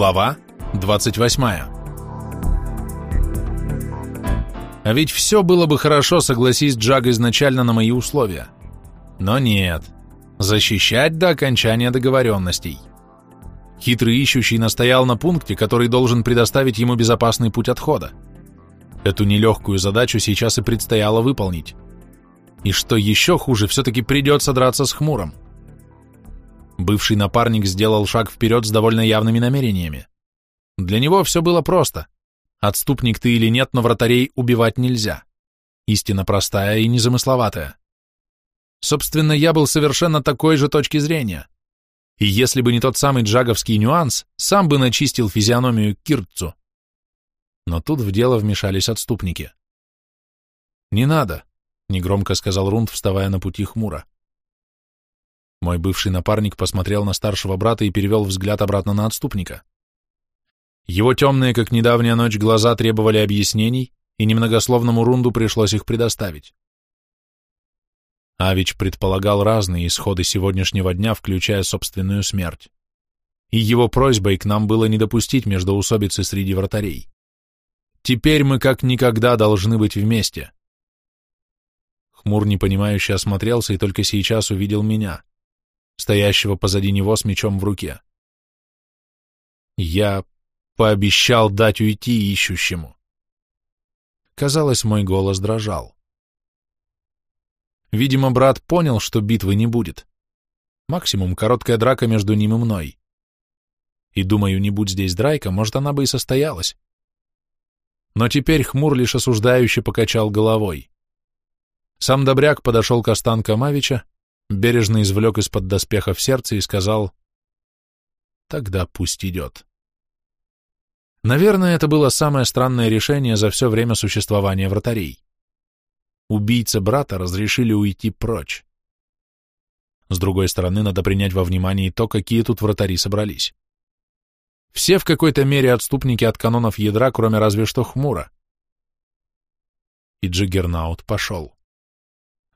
Глава 28 А ведь все было бы хорошо, согласись Джаг изначально на мои условия. Но нет. Защищать до окончания договоренностей. Хитрый ищущий настоял на пункте, который должен предоставить ему безопасный путь отхода. Эту нелегкую задачу сейчас и предстояло выполнить. И что еще хуже, все-таки придется драться с хмуром. Бывший напарник сделал шаг вперед с довольно явными намерениями. Для него все было просто. Отступник ты или нет, но вратарей убивать нельзя. Истина простая и незамысловатая. Собственно, я был совершенно такой же точки зрения. И если бы не тот самый джаговский нюанс, сам бы начистил физиономию Киртцу. Но тут в дело вмешались отступники. «Не надо», — негромко сказал Рунд, вставая на пути хмуро. Мой бывший напарник посмотрел на старшего брата и перевел взгляд обратно на отступника. Его темные, как недавняя ночь, глаза требовали объяснений, и немногословному Рунду пришлось их предоставить. Авич предполагал разные исходы сегодняшнего дня, включая собственную смерть. И его просьбой к нам было не допустить междоусобицы среди вратарей. Теперь мы как никогда должны быть вместе. Хмур непонимающе осмотрелся и только сейчас увидел меня стоящего позади него с мечом в руке. Я пообещал дать уйти ищущему. Казалось, мой голос дрожал. Видимо, брат понял, что битвы не будет. Максимум короткая драка между ним и мной. И думаю, не будь здесь драйка, может, она бы и состоялась. Но теперь хмур лишь осуждающе покачал головой. Сам Добряк подошел к останкам Авича, бережно извлек из-под доспехов сердце и сказал, «Тогда пусть идет». Наверное, это было самое странное решение за все время существования вратарей. Убийце брата разрешили уйти прочь. С другой стороны, надо принять во внимание то, какие тут вратари собрались. Все в какой-то мере отступники от канонов ядра, кроме разве что хмура. И Джиггернаут пошел.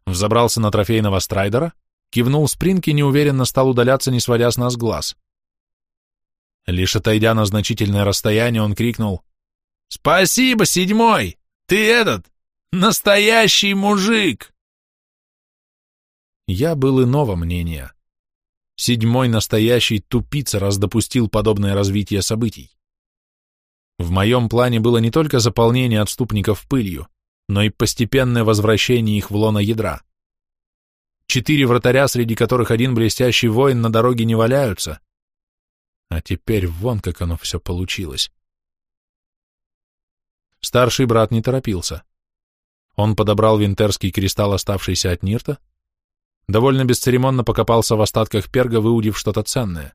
Взобрался на трофейного страйдера, кивнул Спринг и неуверенно стал удаляться, не сводя с нас глаз. Лишь отойдя на значительное расстояние, он крикнул «Спасибо, седьмой! Ты этот, настоящий мужик!» Я был иного мнения. Седьмой настоящий тупица раз допустил подобное развитие событий. В моем плане было не только заполнение отступников пылью, но и постепенное возвращение их в лоно ядра. Четыре вратаря, среди которых один блестящий воин, на дороге не валяются. А теперь вон как оно все получилось. Старший брат не торопился. Он подобрал винтерский кристалл, оставшийся от Нирта, довольно бесцеремонно покопался в остатках перга, выудив что-то ценное.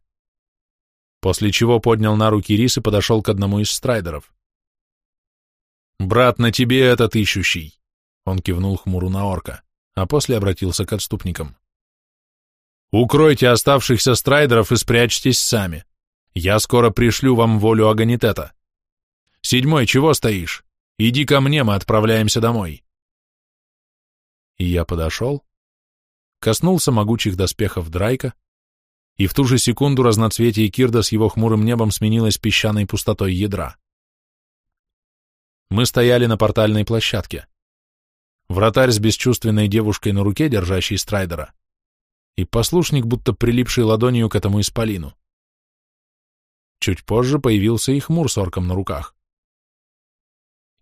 После чего поднял на руки рис и подошел к одному из страйдеров. «Брат, на тебе этот ищущий!» Он кивнул хмуру на орка а после обратился к отступникам. «Укройте оставшихся страйдеров и спрячьтесь сами. Я скоро пришлю вам волю Аганитета. Седьмой, чего стоишь? Иди ко мне, мы отправляемся домой». И я подошел, коснулся могучих доспехов Драйка, и в ту же секунду разноцветие Кирда с его хмурым небом сменилось песчаной пустотой ядра. Мы стояли на портальной площадке вратарь с бесчувственной девушкой на руке, держащей страйдера, и послушник, будто прилипший ладонью к этому исполину. Чуть позже появился и хмур с орком на руках.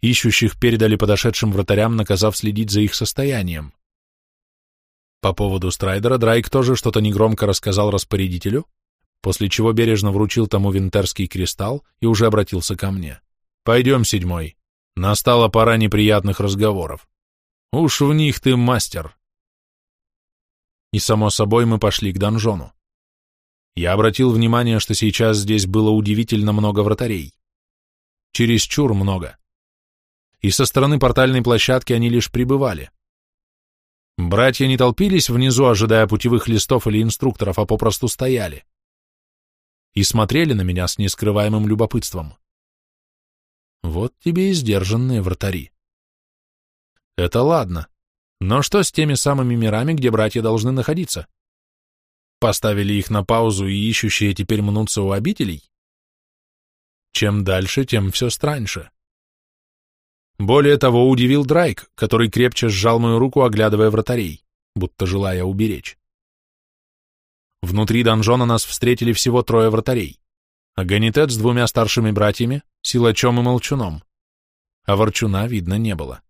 Ищущих передали подошедшим вратарям, наказав следить за их состоянием. По поводу страйдера Драйк тоже что-то негромко рассказал распорядителю, после чего бережно вручил тому винтерский кристалл и уже обратился ко мне. «Пойдем, седьмой. Настала пора неприятных разговоров». Уж в них ты мастер. И, само собой, мы пошли к донжону. Я обратил внимание, что сейчас здесь было удивительно много вратарей. Чересчур много. И со стороны портальной площадки они лишь прибывали. Братья не толпились внизу, ожидая путевых листов или инструкторов, а попросту стояли. И смотрели на меня с нескрываемым любопытством. Вот тебе и сдержанные вратари. Это ладно. Но что с теми самыми мирами, где братья должны находиться? Поставили их на паузу и ищущие теперь мнутся у обителей? Чем дальше, тем все страньше. Более того, удивил Драйк, который крепче сжал мою руку, оглядывая вратарей, будто желая уберечь. Внутри донжона нас встретили всего трое вратарей. Аганитет с двумя старшими братьями, силачом и молчуном. А ворчуна видно не было.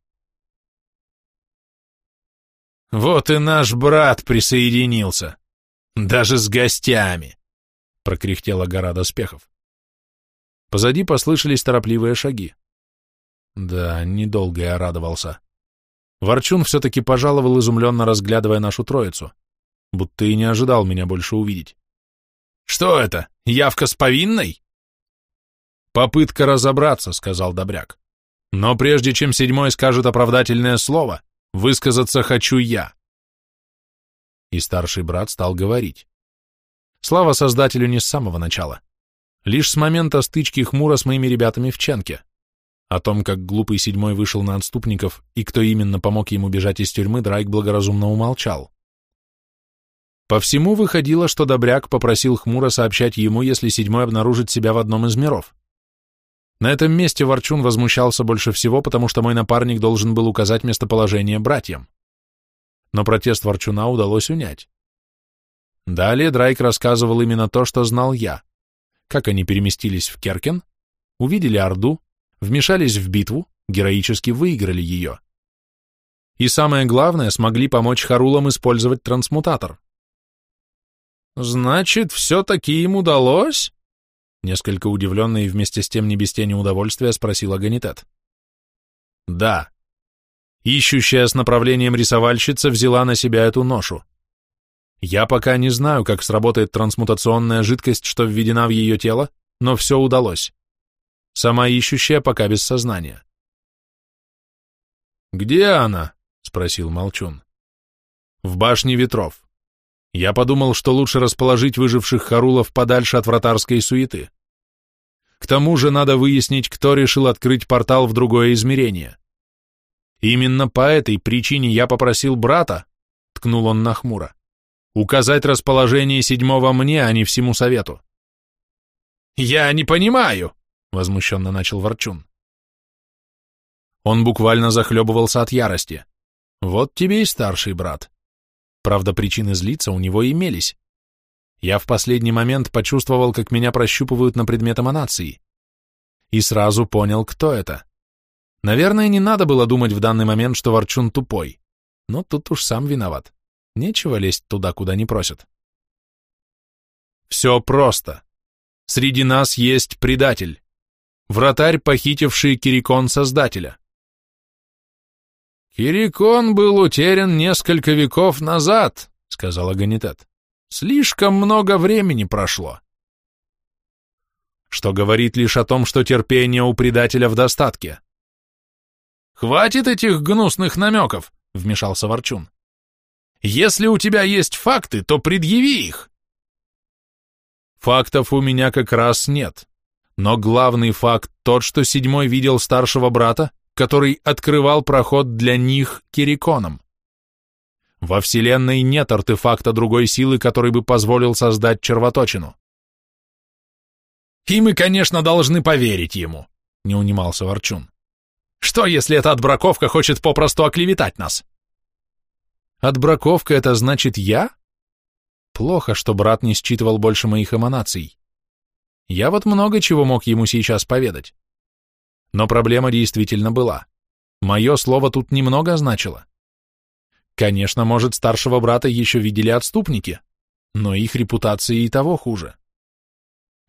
«Вот и наш брат присоединился. Даже с гостями!» — прокряхтела гора доспехов. Позади послышались торопливые шаги. Да, недолго я радовался. Ворчун все-таки пожаловал, изумленно разглядывая нашу троицу, будто и не ожидал меня больше увидеть. «Что это? Явка с повинной?» «Попытка разобраться», — сказал Добряк. «Но прежде чем седьмой скажет оправдательное слово, высказаться хочу я». И старший брат стал говорить. Слава Создателю не с самого начала. Лишь с момента стычки Хмура с моими ребятами в Ченке. О том, как глупый седьмой вышел на отступников и кто именно помог ему бежать из тюрьмы, Драйк благоразумно умолчал. По всему выходило, что Добряк попросил Хмура сообщать ему, если седьмой обнаружит себя в одном из миров. На этом месте Ворчун возмущался больше всего, потому что мой напарник должен был указать местоположение братьям. Но протест Ворчуна удалось унять. Далее Драйк рассказывал именно то, что знал я. Как они переместились в Керкен, увидели Орду, вмешались в битву, героически выиграли ее. И самое главное, смогли помочь Харулам использовать трансмутатор. «Значит, все-таки им удалось?» Несколько удивленно и вместе с тем не без тени удовольствия спросил Аганитет. «Да». Ищущая с направлением рисовальщица взяла на себя эту ношу. Я пока не знаю, как сработает трансмутационная жидкость, что введена в ее тело, но все удалось. Сама ищущая пока без сознания. «Где она?» — спросил Молчун. «В башне ветров. Я подумал, что лучше расположить выживших Харулов подальше от вратарской суеты. К тому же надо выяснить, кто решил открыть портал в другое измерение. Именно по этой причине я попросил брата, ткнул он нахмуро, указать расположение седьмого мне, а не всему совету. «Я не понимаю», — возмущенно начал Ворчун. Он буквально захлебывался от ярости. Вот тебе и старший брат. Правда, причины злиться у него имелись. Я в последний момент почувствовал, как меня прощупывают на предмет эманации. И сразу понял, кто это. Наверное, не надо было думать в данный момент, что Ворчун тупой. Но тут уж сам виноват. Нечего лезть туда, куда не просят. Все просто. Среди нас есть предатель. Вратарь, похитивший Кирикон Создателя. «Кирикон был утерян несколько веков назад», — сказал Аганитет. «Слишком много времени прошло». Что говорит лишь о том, что терпение у предателя в достатке. «Хватит этих гнусных намеков», — вмешался Ворчун. «Если у тебя есть факты, то предъяви их». Фактов у меня как раз нет. Но главный факт тот, что седьмой видел старшего брата, который открывал проход для них Кириконом. Во Вселенной нет артефакта другой силы, который бы позволил создать червоточину. «И мы, конечно, должны поверить ему», — не унимался Ворчун. «Что, если эта отбраковка хочет попросту оклеветать нас?» «Отбраковка — это значит я?» Плохо, что брат не считывал больше моих эманаций. Я вот много чего мог ему сейчас поведать. Но проблема действительно была. Мое слово тут немного значило. Конечно, может, старшего брата еще видели отступники, но их репутация и того хуже.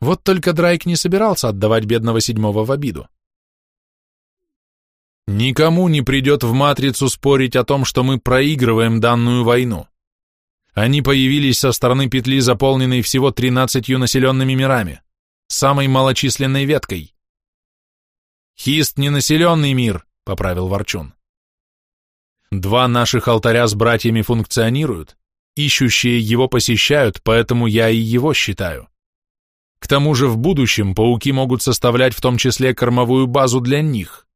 Вот только Драйк не собирался отдавать бедного седьмого в обиду. Никому не придет в матрицу спорить о том, что мы проигрываем данную войну. Они появились со стороны петли, заполненной всего тринадцатью населенными мирами, самой малочисленной веткой. «Хист — ненаселенный мир», — поправил Ворчун. «Два наших алтаря с братьями функционируют, ищущие его посещают, поэтому я и его считаю. К тому же в будущем пауки могут составлять в том числе кормовую базу для них.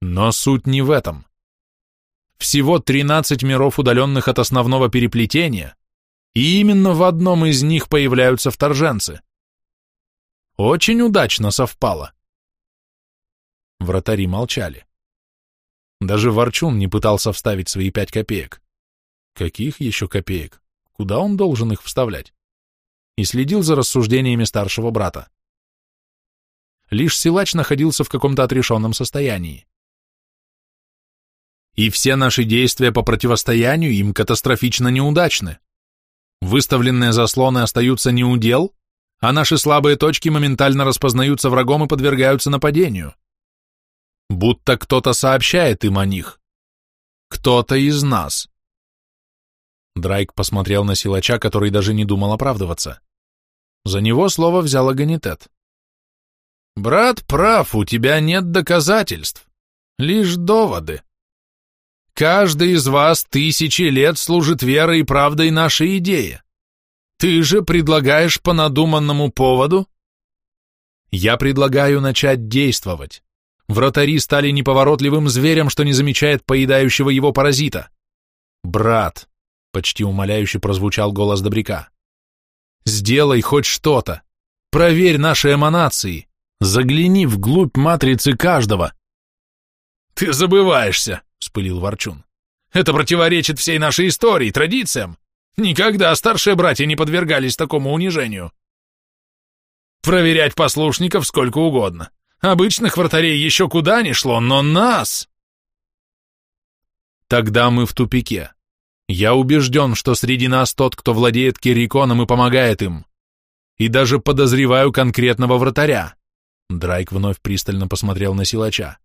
Но суть не в этом. Всего 13 миров, удаленных от основного переплетения, и именно в одном из них появляются вторженцы. Очень удачно совпало. Вратари молчали. Даже Ворчун не пытался вставить свои пять копеек. Каких еще копеек? Куда он должен их вставлять? И следил за рассуждениями старшего брата. Лишь силач находился в каком-то отрешенном состоянии. И все наши действия по противостоянию им катастрофично неудачны. Выставленные заслоны остаются неудел, а наши слабые точки моментально распознаются врагом и подвергаются нападению. Будто кто-то сообщает им о них. Кто-то из нас. Драйк посмотрел на силача, который даже не думал оправдываться. За него слово взял Аганитет. «Брат прав, у тебя нет доказательств, лишь доводы. Каждый из вас тысячи лет служит верой и правдой нашей идее. Ты же предлагаешь по надуманному поводу? Я предлагаю начать действовать. Вратари стали неповоротливым зверем, что не замечает поедающего его паразита. Брат, почти умоляюще прозвучал голос Добряка. Сделай хоть что-то. Проверь наши эманации. Загляни вглубь матрицы каждого. Ты забываешься, вспылил Ворчун. Это противоречит всей нашей истории, традициям. Никогда старшие братья не подвергались такому унижению. Проверять послушников сколько угодно. Обычных вратарей еще куда ни шло, но нас... Тогда мы в тупике. Я убежден, что среди нас тот, кто владеет Кириконом и помогает им. И даже подозреваю конкретного вратаря. Драйк вновь пристально посмотрел на силача.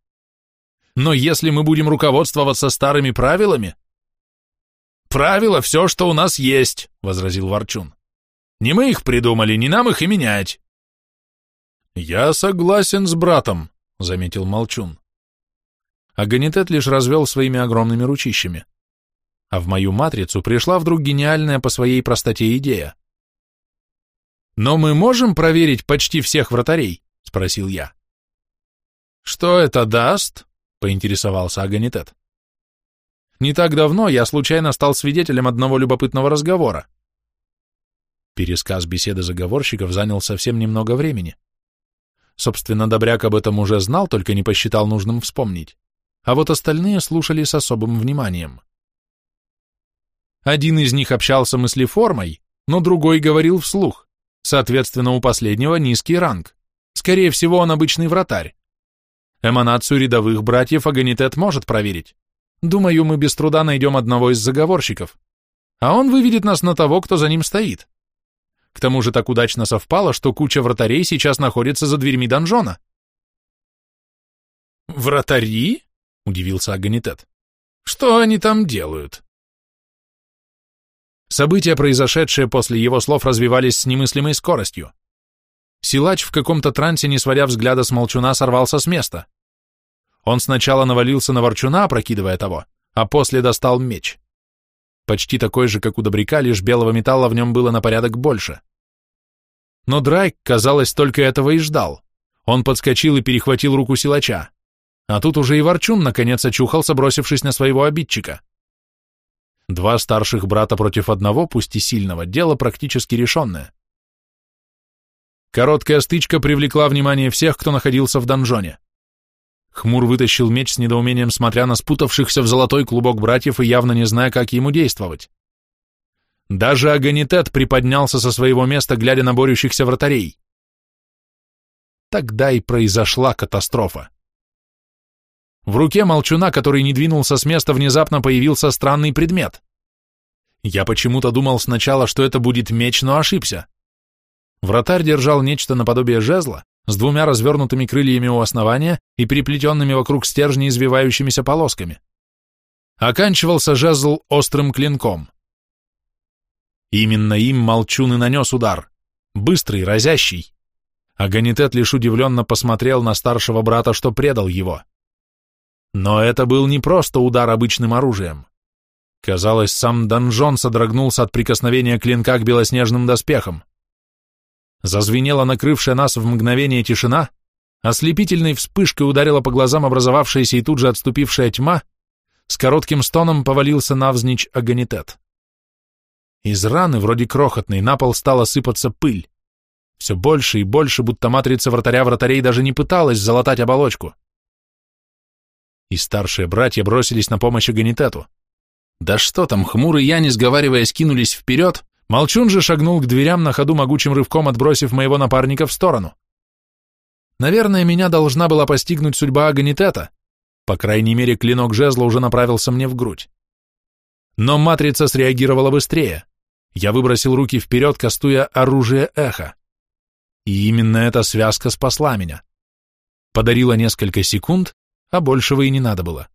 Но если мы будем руководствоваться старыми правилами... Правила — все, что у нас есть, — возразил Ворчун. Не мы их придумали, не нам их и менять. Я согласен с братом, — заметил Молчун. Аганитет лишь развел своими огромными ручищами а в мою матрицу пришла вдруг гениальная по своей простоте идея. «Но мы можем проверить почти всех вратарей?» — спросил я. «Что это даст?» — поинтересовался Аганитет. «Не так давно я случайно стал свидетелем одного любопытного разговора. Пересказ беседы заговорщиков занял совсем немного времени. Собственно, Добряк об этом уже знал, только не посчитал нужным вспомнить. А вот остальные слушали с особым вниманием. Один из них общался мыслеформой, но другой говорил вслух. Соответственно, у последнего низкий ранг. Скорее всего, он обычный вратарь. Эманацию рядовых братьев Аганитет может проверить. Думаю, мы без труда найдем одного из заговорщиков. А он выведет нас на того, кто за ним стоит. К тому же так удачно совпало, что куча вратарей сейчас находится за дверьми донжона. «Вратари?» — удивился Аганитет. «Что они там делают?» События, произошедшие после его слов, развивались с немыслимой скоростью. Силач в каком-то трансе, не сводя взгляда с молчуна, сорвался с места. Он сначала навалился на ворчуна, опрокидывая того, а после достал меч. Почти такой же, как у добряка, лишь белого металла в нем было на порядок больше. Но Драйк, казалось, только этого и ждал. Он подскочил и перехватил руку силача. А тут уже и ворчун, наконец, очухался, бросившись на своего обидчика. Два старших брата против одного, пусть и сильного, дело практически решенное. Короткая стычка привлекла внимание всех, кто находился в донжоне. Хмур вытащил меч с недоумением, смотря на спутавшихся в золотой клубок братьев и явно не зная, как ему действовать. Даже Аганитет приподнялся со своего места, глядя на борющихся вратарей. Тогда и произошла катастрофа. В руке молчуна, который не двинулся с места, внезапно появился странный предмет. Я почему-то думал сначала, что это будет меч, но ошибся. Вратарь держал нечто наподобие жезла, с двумя развернутыми крыльями у основания и переплетенными вокруг стержня извивающимися полосками. Оканчивался жезл острым клинком. Именно им Молчун и нанес удар. Быстрый, разящий. Аганитет лишь удивленно посмотрел на старшего брата, что предал его. Но это был не просто удар обычным оружием. Казалось, сам донжон содрогнулся от прикосновения клинка к белоснежным доспехам. Зазвенела накрывшая нас в мгновение тишина, ослепительной вспышкой ударила по глазам образовавшаяся и тут же отступившая тьма, с коротким стоном повалился навзничь агонитет. Из раны, вроде крохотной, на пол стала сыпаться пыль. Все больше и больше, будто матрица вратаря вратарей даже не пыталась залатать оболочку. и старшие братья бросились на помощь Аганитету. Да что там, хмурый я, не сговариваясь, кинулись вперед, Молчун же шагнул к дверям на ходу могучим рывком, отбросив моего напарника в сторону. Наверное, меня должна была постигнуть судьба Аганитета. По крайней мере, клинок жезла уже направился мне в грудь. Но матрица среагировала быстрее. Я выбросил руки вперед, кастуя оружие эхо. И именно эта связка спасла меня. Подарила несколько секунд, а большего и не надо было.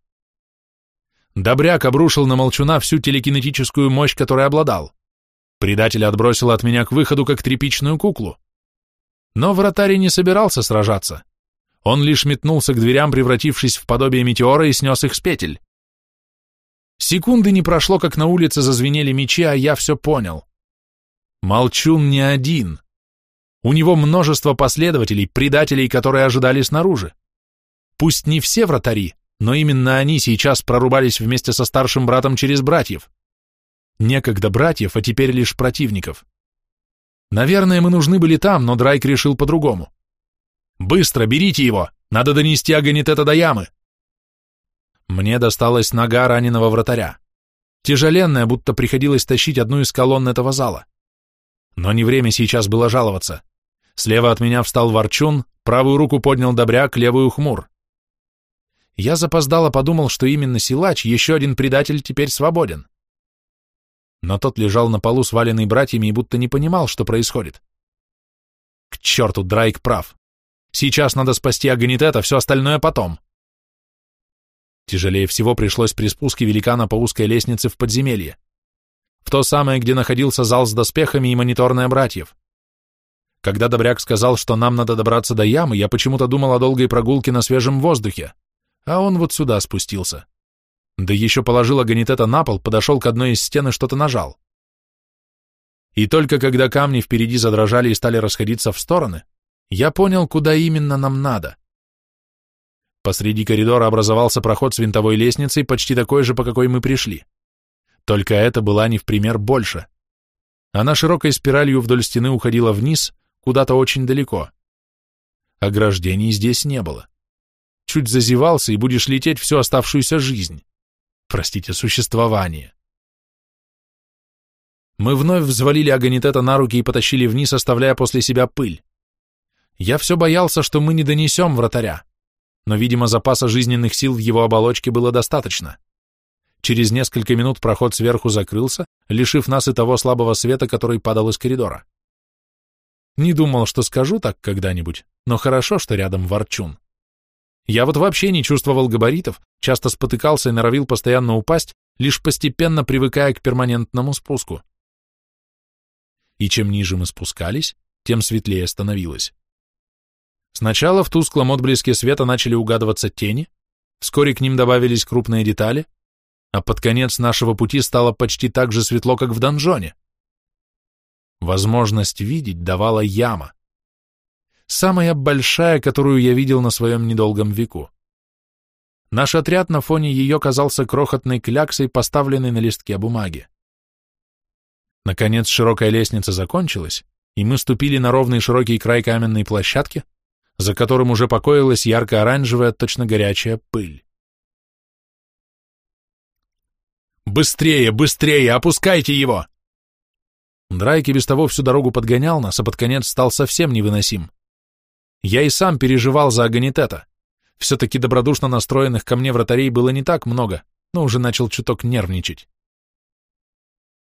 Добряк обрушил на молчуна всю телекинетическую мощь, которой обладал. Предателя отбросил от меня к выходу, как тряпичную куклу. Но вратарь не собирался сражаться. Он лишь метнулся к дверям, превратившись в подобие метеора, и снес их с петель. Секунды не прошло, как на улице зазвенели мечи, а я все понял. Молчун не один. У него множество последователей, предателей, которые ожидали снаружи. Пусть не все вратари, но именно они сейчас прорубались вместе со старшим братом через братьев. Некогда братьев, а теперь лишь противников. Наверное, мы нужны были там, но Драйк решил по-другому. «Быстро, берите его! Надо донести Аганитета до ямы!» Мне досталась нога раненого вратаря. Тяжеленная, будто приходилось тащить одну из колонн этого зала. Но не время сейчас было жаловаться. Слева от меня встал Ворчун, правую руку поднял Добряк, левую Хмур. Я запоздало подумал, что именно силач, еще один предатель, теперь свободен. Но тот лежал на полу, сваленный братьями, и будто не понимал, что происходит. К черту, Драйк прав. Сейчас надо спасти Аганитета, все остальное потом. Тяжелее всего пришлось при спуске великана по узкой лестнице в подземелье. В то самое, где находился зал с доспехами и мониторная братьев. Когда Добряк сказал, что нам надо добраться до ямы, я почему-то думал о долгой прогулке на свежем воздухе, а он вот сюда спустился. Да еще положил Аганитета на пол, подошел к одной из стен и что-то нажал. И только когда камни впереди задрожали и стали расходиться в стороны, я понял, куда именно нам надо. Посреди коридора образовался проход с винтовой лестницей, почти такой же, по какой мы пришли. Только это была не в пример больше. Она широкой спиралью вдоль стены уходила вниз, куда-то очень далеко. Ограждений здесь не было. Чуть зазевался, и будешь лететь всю оставшуюся жизнь. Простите, существование. Мы вновь взвалили Аганитета на руки и потащили вниз, оставляя после себя пыль. Я все боялся, что мы не донесем вратаря но, видимо, запаса жизненных сил в его оболочке было достаточно. Через несколько минут проход сверху закрылся, лишив нас и того слабого света, который падал из коридора. Не думал, что скажу так когда-нибудь, но хорошо, что рядом ворчун. Я вот вообще не чувствовал габаритов, часто спотыкался и норовил постоянно упасть, лишь постепенно привыкая к перманентному спуску. И чем ниже мы спускались, тем светлее становилось. Сначала в тусклом отблеске света начали угадываться тени, вскоре к ним добавились крупные детали, а под конец нашего пути стало почти так же светло, как в донжоне. Возможность видеть давала яма. Самая большая, которую я видел на своем недолгом веку. Наш отряд на фоне ее казался крохотной кляксой, поставленной на листке бумаги. Наконец широкая лестница закончилась, и мы ступили на ровный широкий край каменной площадки, за которым уже покоилась ярко-оранжевая, точно горячая пыль. «Быстрее, быстрее, опускайте его!» Драйки без того всю дорогу подгонял нас, а под конец стал совсем невыносим. Я и сам переживал за Аганитета. Все-таки добродушно настроенных ко мне вратарей было не так много, но уже начал чуток нервничать.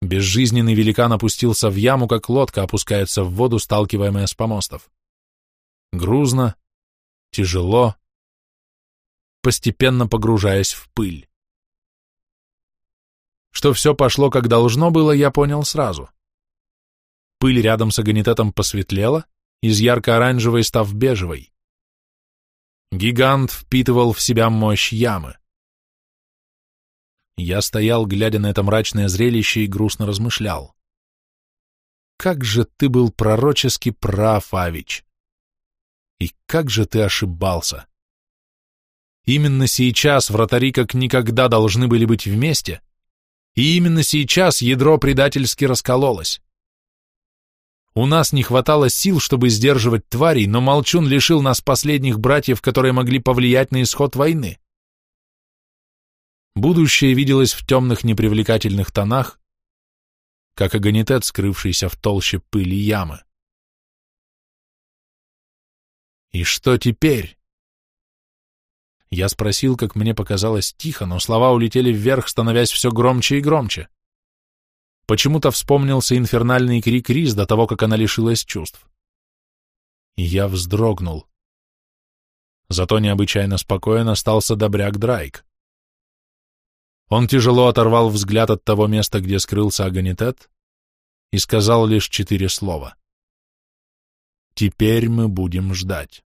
Безжизненный великан опустился в яму, как лодка опускается в воду, сталкиваемая с помостов грузно, тяжело, постепенно погружаясь в пыль. Что все пошло как должно было, я понял сразу. Пыль рядом с агонитетом посветлела, из ярко-оранжевой став бежевой. Гигант впитывал в себя мощь ямы. Я стоял, глядя на это мрачное зрелище, и грустно размышлял. Как же ты был пророчески прав, Авич! И как же ты ошибался! Именно сейчас вратари как никогда должны были быть вместе, и именно сейчас ядро предательски раскололось. У нас не хватало сил, чтобы сдерживать тварей, но Молчун лишил нас последних братьев, которые могли повлиять на исход войны. Будущее виделось в темных непривлекательных тонах, как агонитет, скрывшийся в толще пыли ямы. «И что теперь?» Я спросил, как мне показалось, тихо, но слова улетели вверх, становясь все громче и громче. Почему-то вспомнился инфернальный крик Рис до того, как она лишилась чувств. Я вздрогнул. Зато необычайно спокоен остался добряк Драйк. Он тяжело оторвал взгляд от того места, где скрылся Аганитет, и сказал лишь четыре слова. «Теперь мы будем ждать».